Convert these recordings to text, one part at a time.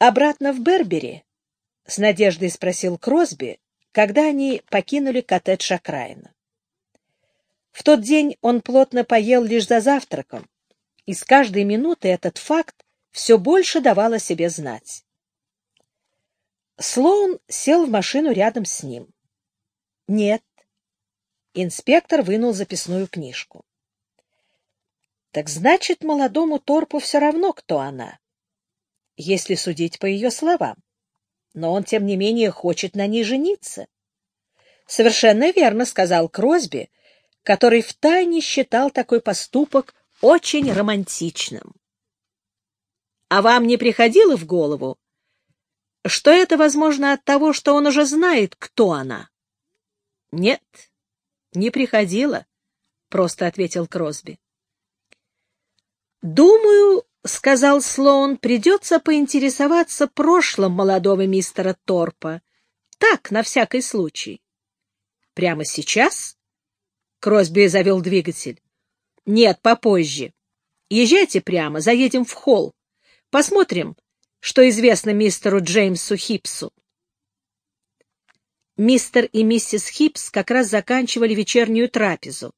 Обратно в Бербери? — с надеждой спросил Кросби, когда они покинули коттедж окраина. В тот день он плотно поел лишь за завтраком, и с каждой минуты этот факт все больше давал о себе знать. Слоун сел в машину рядом с ним. «Нет». Инспектор вынул записную книжку. «Так значит, молодому Торпу все равно, кто она, если судить по ее словам. Но он, тем не менее, хочет на ней жениться». «Совершенно верно», — сказал Кросби, который втайне считал такой поступок очень романтичным. А вам не приходило в голову, что это возможно от того, что он уже знает, кто она? — Нет, не приходило, — просто ответил Кросби. — Думаю, — сказал Слоун, — придется поинтересоваться прошлым молодого мистера Торпа. Так, на всякий случай. — Прямо сейчас? Кросби завел двигатель. — Нет, попозже. Езжайте прямо, заедем в холл. Посмотрим, что известно мистеру Джеймсу Хипсу. Мистер и миссис Хипс как раз заканчивали вечернюю трапезу.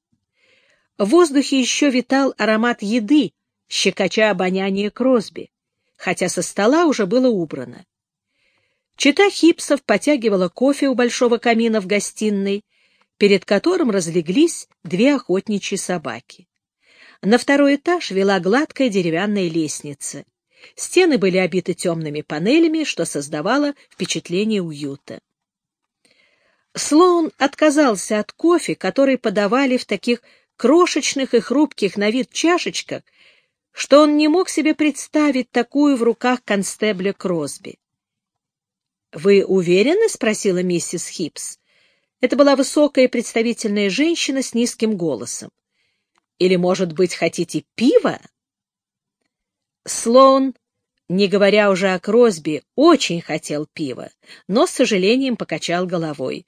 В воздухе еще витал аромат еды, щекоча обоняние Кросби, хотя со стола уже было убрано. Чета Хипсов потягивала кофе у большого камина в гостиной, перед которым разлеглись две охотничьи собаки. На второй этаж вела гладкая деревянная лестница. Стены были обиты темными панелями, что создавало впечатление уюта. Слоун отказался от кофе, который подавали в таких крошечных и хрупких на вид чашечках, что он не мог себе представить такую в руках констебля Кросби. «Вы уверены?» — спросила миссис Хипс. Это была высокая представительная женщина с низким голосом. «Или, может быть, хотите пива?» Слоун, не говоря уже о Кросби, очень хотел пива, но с сожалением покачал головой.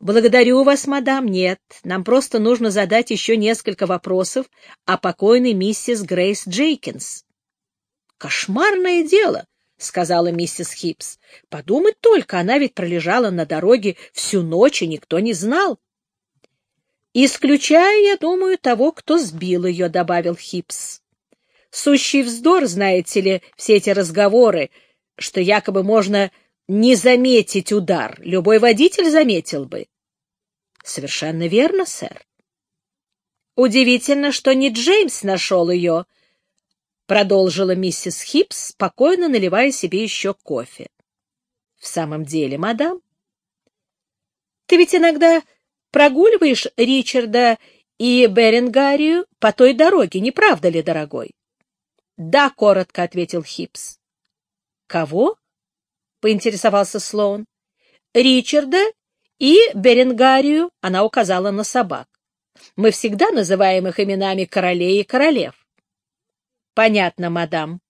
«Благодарю вас, мадам, нет. Нам просто нужно задать еще несколько вопросов о покойной миссис Грейс Джейкинс». «Кошмарное дело», — сказала миссис Хипс. — Подумать только, она ведь пролежала на дороге всю ночь, и никто не знал. — Исключая, я думаю, того, кто сбил ее, — добавил Хипс. — Сущий вздор, знаете ли, все эти разговоры, что якобы можно не заметить удар. Любой водитель заметил бы. — Совершенно верно, сэр. — Удивительно, что не Джеймс нашел ее, — продолжила миссис Хипс, спокойно наливая себе еще кофе. — В самом деле, мадам? — Ты ведь иногда прогуливаешь Ричарда и Беренгарию по той дороге, не правда ли, дорогой? — Да, — коротко ответил Хипс. — Кого? — поинтересовался Слоун. — Ричарда и Беренгарию, — она указала на собак. Мы всегда называем их именами королей и королев. Понятно, мадам.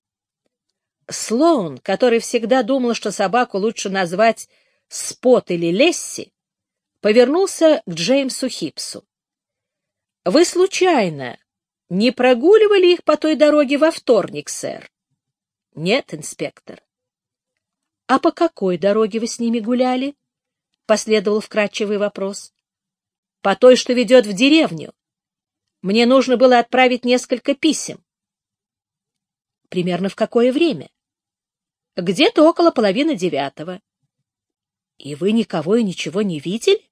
Слоун, который всегда думал, что собаку лучше назвать Спот или Лесси, повернулся к Джеймсу Хипсу. — Вы случайно не прогуливали их по той дороге во вторник, сэр? — Нет, инспектор. — А по какой дороге вы с ними гуляли? — последовал вкратчивый вопрос. — По той, что ведет в деревню. Мне нужно было отправить несколько писем. Примерно в какое время? Где-то около половины девятого. И вы никого и ничего не видели?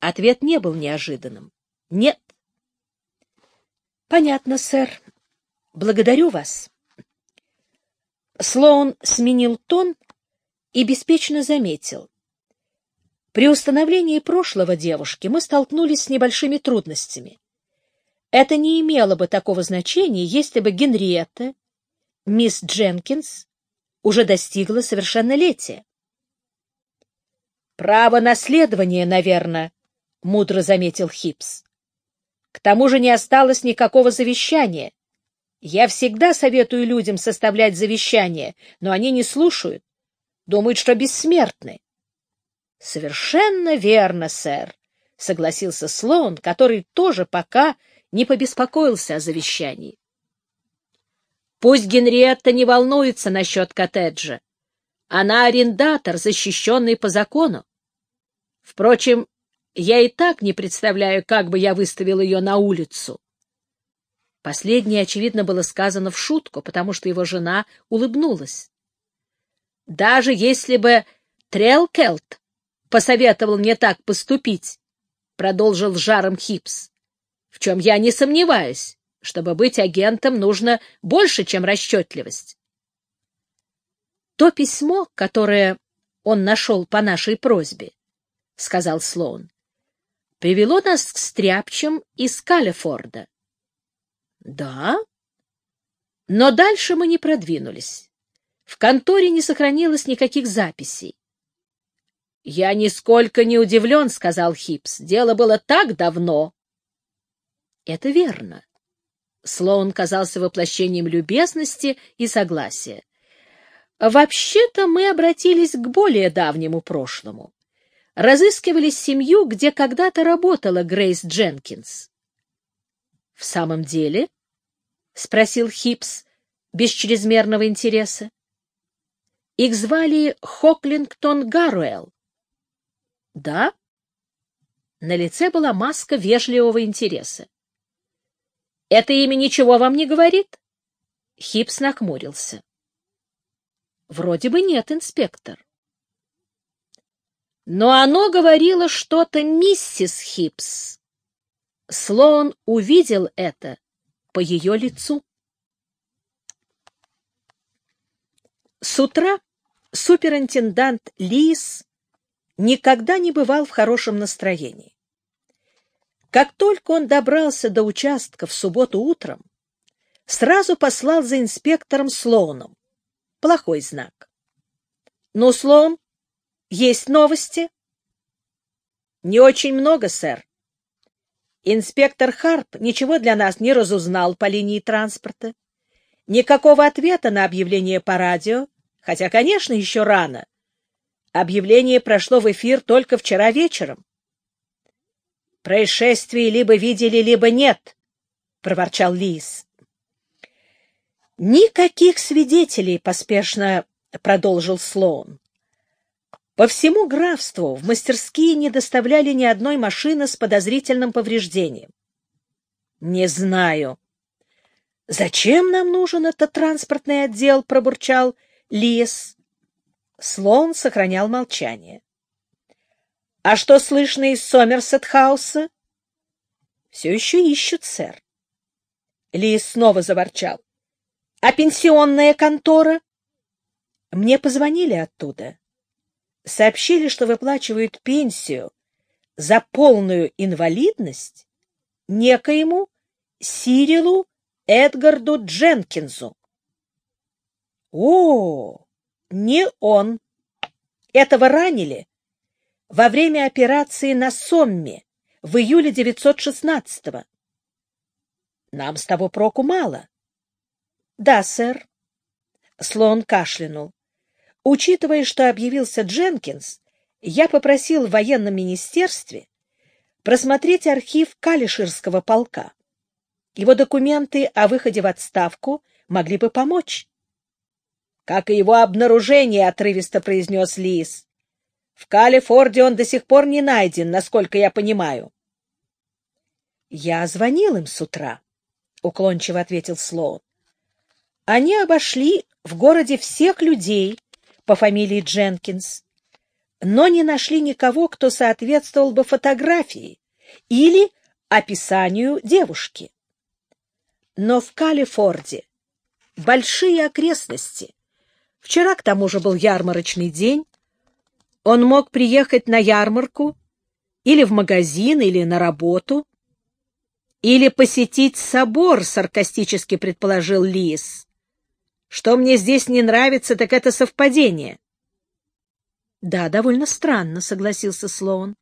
Ответ не был неожиданным. Нет. Понятно, сэр. Благодарю вас. Слоун сменил тон и беспечно заметил. При установлении прошлого девушки мы столкнулись с небольшими трудностями. Это не имело бы такого значения, если бы Генриетта, мисс Дженкинс, уже достигла совершеннолетия. «Право наследования, наверное», — мудро заметил Хипс. «К тому же не осталось никакого завещания. Я всегда советую людям составлять завещание, но они не слушают, думают, что бессмертны». «Совершенно верно, сэр», — согласился Слоун, который тоже пока не побеспокоился о завещании. Пусть Генриетта не волнуется насчет коттеджа. Она арендатор, защищенный по закону. Впрочем, я и так не представляю, как бы я выставил ее на улицу. Последнее, очевидно, было сказано в шутку, потому что его жена улыбнулась. Даже если бы Трелкелт посоветовал мне так поступить, — продолжил жаром Хипс, — в чем я не сомневаюсь. Чтобы быть агентом, нужно больше, чем расчетливость. То письмо, которое он нашел по нашей просьбе, — сказал Слоун, — привело нас к стряпчим из Калифорда. Да? Но дальше мы не продвинулись. В конторе не сохранилось никаких записей. «Я нисколько не удивлен», — сказал Хипс. «Дело было так давно». «Это верно». Слоун казался воплощением любезности и согласия. «Вообще-то мы обратились к более давнему прошлому. Разыскивали семью, где когда-то работала Грейс Дженкинс». «В самом деле?» — спросил Хипс без чрезмерного интереса. Их звали Хоклингтон Гаруэлл. Да? На лице была маска вежливого интереса. Это имя ничего вам не говорит? Хипс нахмурился. Вроде бы нет, инспектор. Но оно говорило что-то миссис Хипс. Слоун увидел это по ее лицу. С утра суперинтендант Лис никогда не бывал в хорошем настроении. Как только он добрался до участка в субботу утром, сразу послал за инспектором Слоуном. Плохой знак. «Ну, Слоун, есть новости?» «Не очень много, сэр. Инспектор Харп ничего для нас не разузнал по линии транспорта. Никакого ответа на объявление по радио, хотя, конечно, еще рано. Объявление прошло в эфир только вчера вечером. Происшествие либо видели, либо нет, — проворчал Лис. Никаких свидетелей, — поспешно продолжил Слоун. По всему графству в мастерские не доставляли ни одной машины с подозрительным повреждением. — Не знаю. — Зачем нам нужен этот транспортный отдел? — пробурчал Лис. Слон сохранял молчание. — А что слышно из Сомерсет-хауса? — Все еще ищут, сэр. Лис снова заворчал. — А пенсионная контора? — Мне позвонили оттуда сообщили, что выплачивают пенсию за полную инвалидность некоему Сирилу Эдгарду Дженкинсу. О, не он. Этого ранили во время операции на Сомме в июле 916-го. Нам с того проку мало. Да, сэр. Слон кашлянул. Учитывая, что объявился Дженкинс, я попросил в военном министерстве просмотреть архив Калиширского полка. Его документы о выходе в отставку могли бы помочь. — Как и его обнаружение, — отрывисто произнес Лис. — В Калифорде он до сих пор не найден, насколько я понимаю. — Я звонил им с утра, — уклончиво ответил Слоун. Они обошли в городе всех людей, по фамилии Дженкинс, но не нашли никого, кто соответствовал бы фотографии или описанию девушки. Но в Калифорде большие окрестности. Вчера, к тому же, был ярмарочный день. Он мог приехать на ярмарку или в магазин, или на работу, или посетить собор, саркастически предположил Лис. Что мне здесь не нравится, так это совпадение. — Да, довольно странно, — согласился Слоун.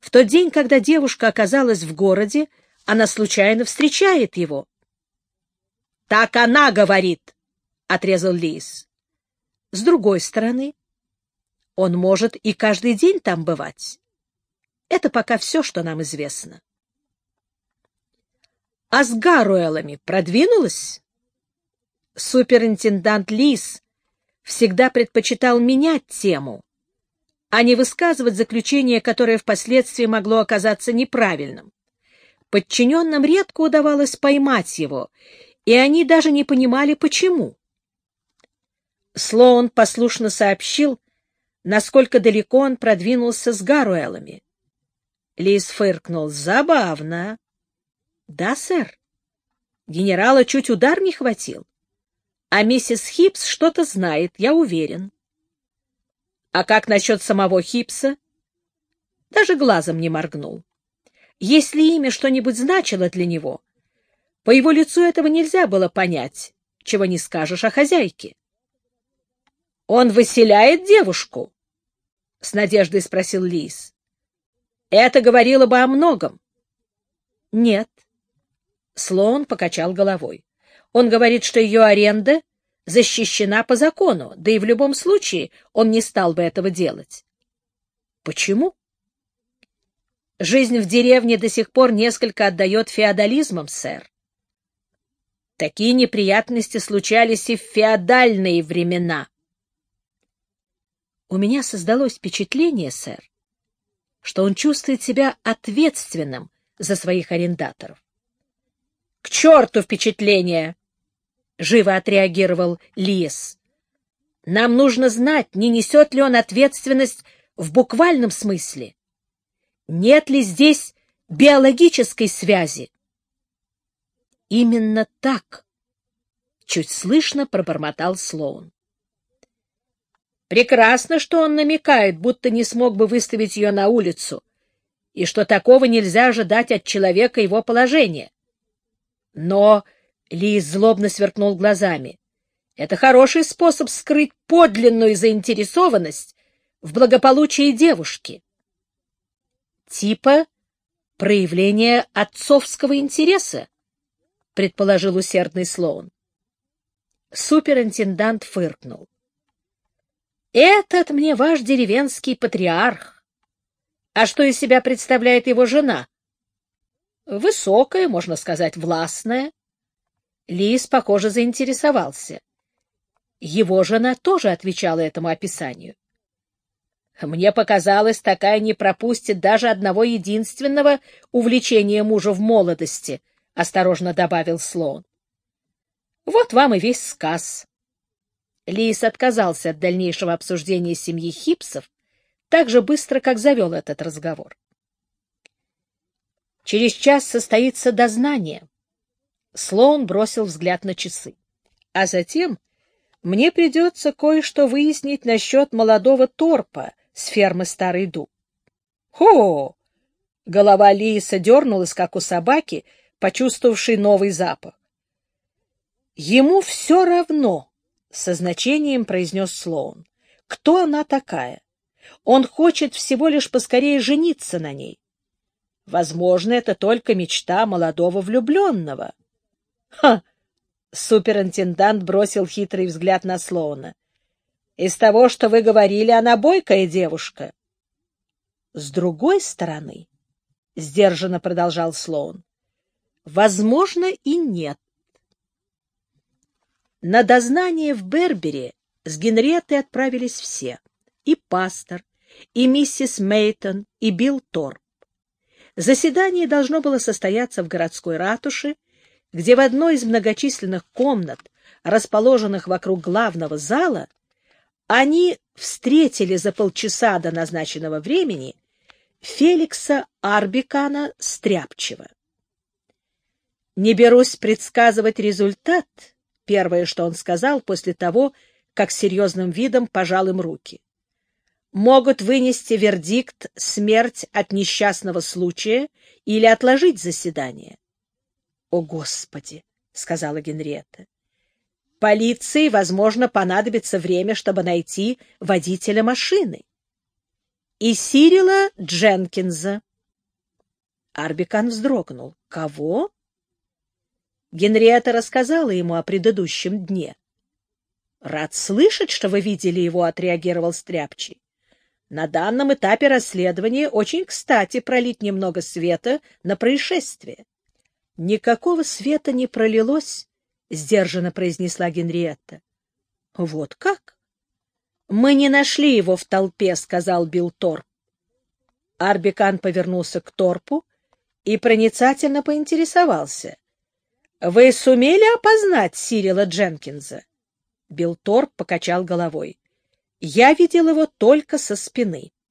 В тот день, когда девушка оказалась в городе, она случайно встречает его. — Так она говорит, — отрезал Лис. С другой стороны, он может и каждый день там бывать. Это пока все, что нам известно. — А с Гаруэлами продвинулась? Суперинтендант Лис всегда предпочитал менять тему, а не высказывать заключение, которое впоследствии могло оказаться неправильным. Подчиненным редко удавалось поймать его, и они даже не понимали, почему. Слоун послушно сообщил, насколько далеко он продвинулся с Гаруэлами. Лис фыркнул. «Забавно». «Да, сэр. Генерала чуть удар не хватил. А миссис Хипс что-то знает, я уверен». «А как насчет самого Хипса?» Даже глазом не моргнул. Если имя что-нибудь значило для него, по его лицу этого нельзя было понять, чего не скажешь о хозяйке. «Он выселяет девушку?» — с надеждой спросил Лис. Это говорило бы о многом. Нет. Слоун покачал головой. Он говорит, что ее аренда защищена по закону, да и в любом случае он не стал бы этого делать. Почему? Жизнь в деревне до сих пор несколько отдает феодализмом, сэр. Такие неприятности случались и в феодальные времена. У меня создалось впечатление, сэр, что он чувствует себя ответственным за своих арендаторов. — К черту впечатление! — живо отреагировал Лис. — Нам нужно знать, не несет ли он ответственность в буквальном смысле. Нет ли здесь биологической связи? — Именно так! — чуть слышно пробормотал Слоун. Прекрасно, что он намекает, будто не смог бы выставить ее на улицу, и что такого нельзя ожидать от человека его положения. Но Лис злобно сверкнул глазами. Это хороший способ скрыть подлинную заинтересованность в благополучии девушки. Типа проявление отцовского интереса, предположил усердный Слоун. Суперинтендант фыркнул. Этот мне ваш деревенский патриарх. А что из себя представляет его жена? Высокая, можно сказать, властная. Лис, похоже, заинтересовался. Его жена тоже отвечала этому описанию. Мне показалось, такая не пропустит даже одного единственного увлечения мужа в молодости, — осторожно добавил Слоун. Вот вам и весь сказ. Лис отказался от дальнейшего обсуждения семьи Хипсов так же быстро, как завел этот разговор. Через час состоится дознание. Слоун бросил взгляд на часы. А затем мне придется кое-что выяснить насчет молодого торпа с фермы Старый Дуб. Хо! Голова Лиса дернулась, как у собаки, почувствовавшей новый запах. Ему все равно, со значением произнес Слоун. Кто она такая? Он хочет всего лишь поскорее жениться на ней. Возможно, это только мечта молодого влюбленного. Ха! Суперинтендант бросил хитрый взгляд на Слоуна. Из того, что вы говорили, она бойкая девушка. С другой стороны, — сдержанно продолжал Слоун, — возможно и нет. На дознание в Бербере с Генриеттой отправились все — и пастор, и миссис Мейтон, и Билл Торп. Заседание должно было состояться в городской ратуше, где в одной из многочисленных комнат, расположенных вокруг главного зала, они встретили за полчаса до назначенного времени Феликса Арбикана Стряпчева. Не берусь предсказывать результат — Первое, что он сказал после того, как серьезным видом пожал им руки. Могут вынести вердикт «смерть от несчастного случая» или отложить заседание. — О, Господи! — сказала Генриетта. — Полиции, возможно, понадобится время, чтобы найти водителя машины. И Сирила Дженкинза. Арбикан вздрогнул. — Кого? Генриетта рассказала ему о предыдущем дне. — Рад слышать, что вы видели его, — отреагировал Стряпчий. На данном этапе расследования очень кстати пролить немного света на происшествие. Никакого света не пролилось, — сдержанно произнесла Генриетта. — Вот как? — Мы не нашли его в толпе, — сказал Билл Торп. Арбикан повернулся к Торпу и проницательно поинтересовался. — Вы сумели опознать Сирила Дженкинса? Билл Торп покачал головой. — Я видел его только со спины. —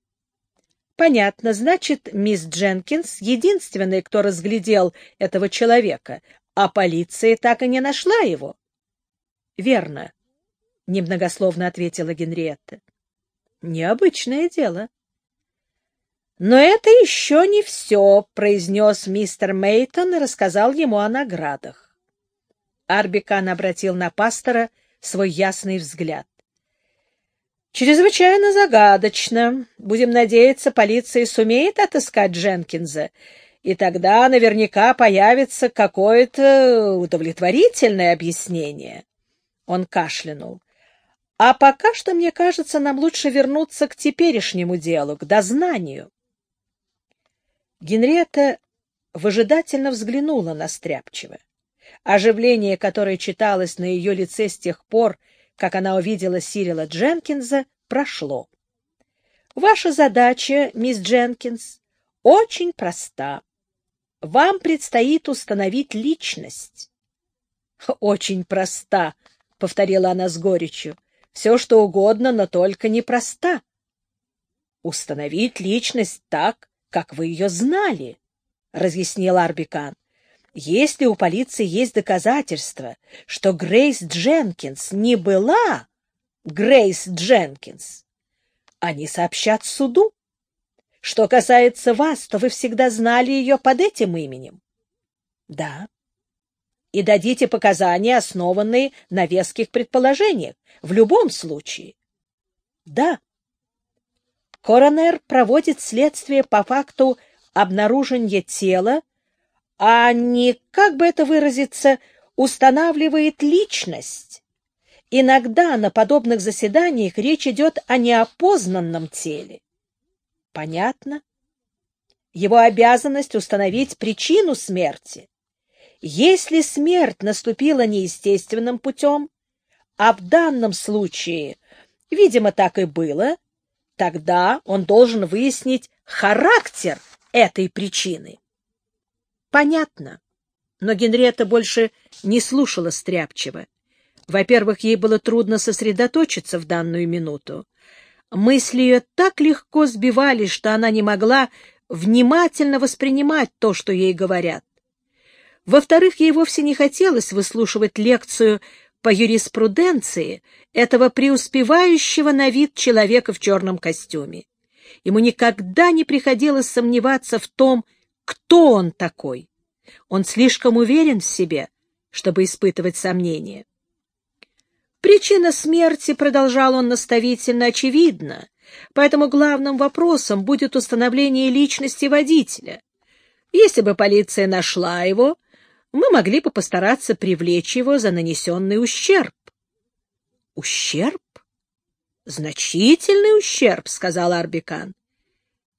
Понятно, значит, мисс Дженкинс — единственный, кто разглядел этого человека, а полиция так и не нашла его. — Верно, — немногословно ответила Генриетта. — Необычное дело. — Но это еще не все, — произнес мистер Мейтон и рассказал ему о наградах. Арбикан обратил на пастора свой ясный взгляд. Чрезвычайно загадочно. Будем надеяться, полиция сумеет отыскать Дженкинза и тогда наверняка появится какое-то удовлетворительное объяснение. Он кашлянул. А пока что, мне кажется, нам лучше вернуться к теперешнему делу, к дознанию. Генриетта выжидательно взглянула на Стряпчева. Оживление, которое читалось на ее лице с тех пор, как она увидела Сирила Дженкинса, прошло. Ваша задача, мисс Дженкинс, очень проста. Вам предстоит установить личность. — Очень проста, — повторила она с горечью. — Все, что угодно, но только непроста. — Установить личность так, как вы ее знали, — разъяснил Арбикан. — Если у полиции есть доказательства, что Грейс Дженкинс не была Грейс Дженкинс, они сообщат суду. Что касается вас, то вы всегда знали ее под этим именем. — Да. И дадите показания, основанные на веских предположениях, в любом случае. — Да. Коронер проводит следствие по факту обнаружения тела, а не, как бы это выразиться, устанавливает личность. Иногда на подобных заседаниях речь идет о неопознанном теле. Понятно. Его обязанность установить причину смерти. Если смерть наступила неестественным путем, а в данном случае, видимо, так и было, тогда он должен выяснить характер этой причины. Понятно. Но Генриетта больше не слушала Стряпчева. Во-первых, ей было трудно сосредоточиться в данную минуту. Мысли ее так легко сбивались, что она не могла внимательно воспринимать то, что ей говорят. Во-вторых, ей вовсе не хотелось выслушивать лекцию по юриспруденции этого преуспевающего на вид человека в черном костюме. Ему никогда не приходилось сомневаться в том, кто он такой. Он слишком уверен в себе, чтобы испытывать сомнения. Причина смерти, продолжал он наставительно, очевидна, поэтому главным вопросом будет установление личности водителя. Если бы полиция нашла его, мы могли бы постараться привлечь его за нанесенный ущерб. — Ущерб? — Значительный ущерб, — сказал Арбикан. —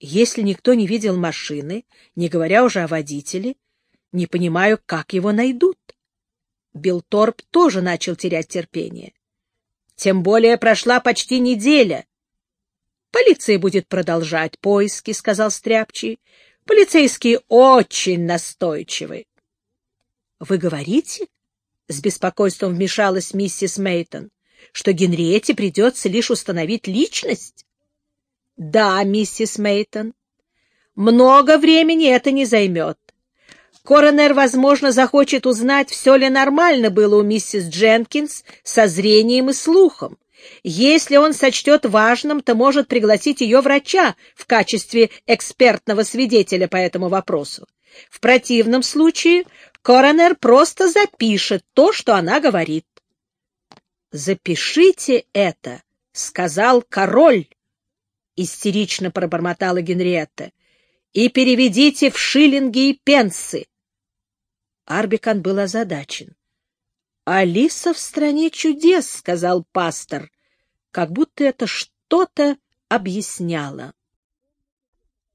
Если никто не видел машины, не говоря уже о водителе, не понимаю, как его найдут. Билторп тоже начал терять терпение. Тем более прошла почти неделя. Полиция будет продолжать поиски, — сказал Стряпчий. Полицейские очень настойчивы. — Вы говорите? — с беспокойством вмешалась миссис Мейтон, — что Генриетте придется лишь установить личность? — Да, миссис Мейтон. Много времени это не займет. Коронер, возможно, захочет узнать, все ли нормально было у миссис Дженкинс со зрением и слухом. Если он сочтет важным, то может пригласить ее врача в качестве экспертного свидетеля по этому вопросу. В противном случае коронер просто запишет то, что она говорит. «Запишите это», — сказал король, — истерично пробормотала Генриетта, — «и переведите в шиллинги и пенсы. Арбикан был озадачен. «Алиса в стране чудес», — сказал пастор, как будто это что-то объясняло.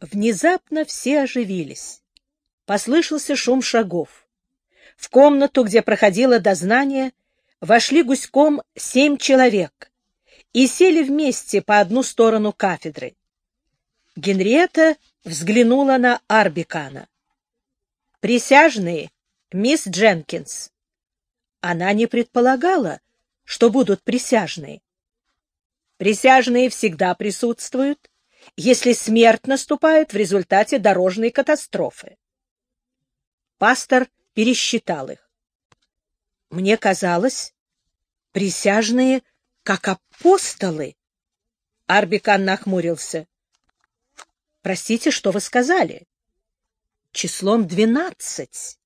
Внезапно все оживились. Послышался шум шагов. в комнату, где проходило дознание, вошли гуськом семь человек и сели вместе по одну сторону кафедры. Генриетта взглянула на Арбикана. «Присяжные, мисс Дженкинс». Она не предполагала, что будут присяжные. Присяжные всегда присутствуют, если смерть наступает в результате дорожной катастрофы. Пастор пересчитал их. Мне казалось, присяжные как апостолы. Арбикан нахмурился. Простите, что вы сказали? Числом двенадцать.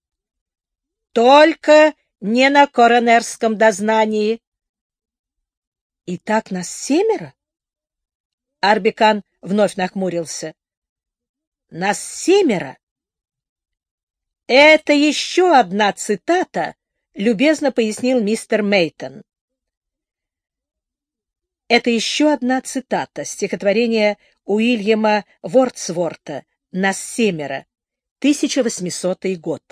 Только не на коронерском дознании. Итак, нас семеро? Арбикан вновь нахмурился. Нас семеро. Это еще одна цитата, любезно пояснил мистер Мейтон. Это еще одна цитата стихотворения Уильяма Вордсворта «Нас семеро», 1800 год.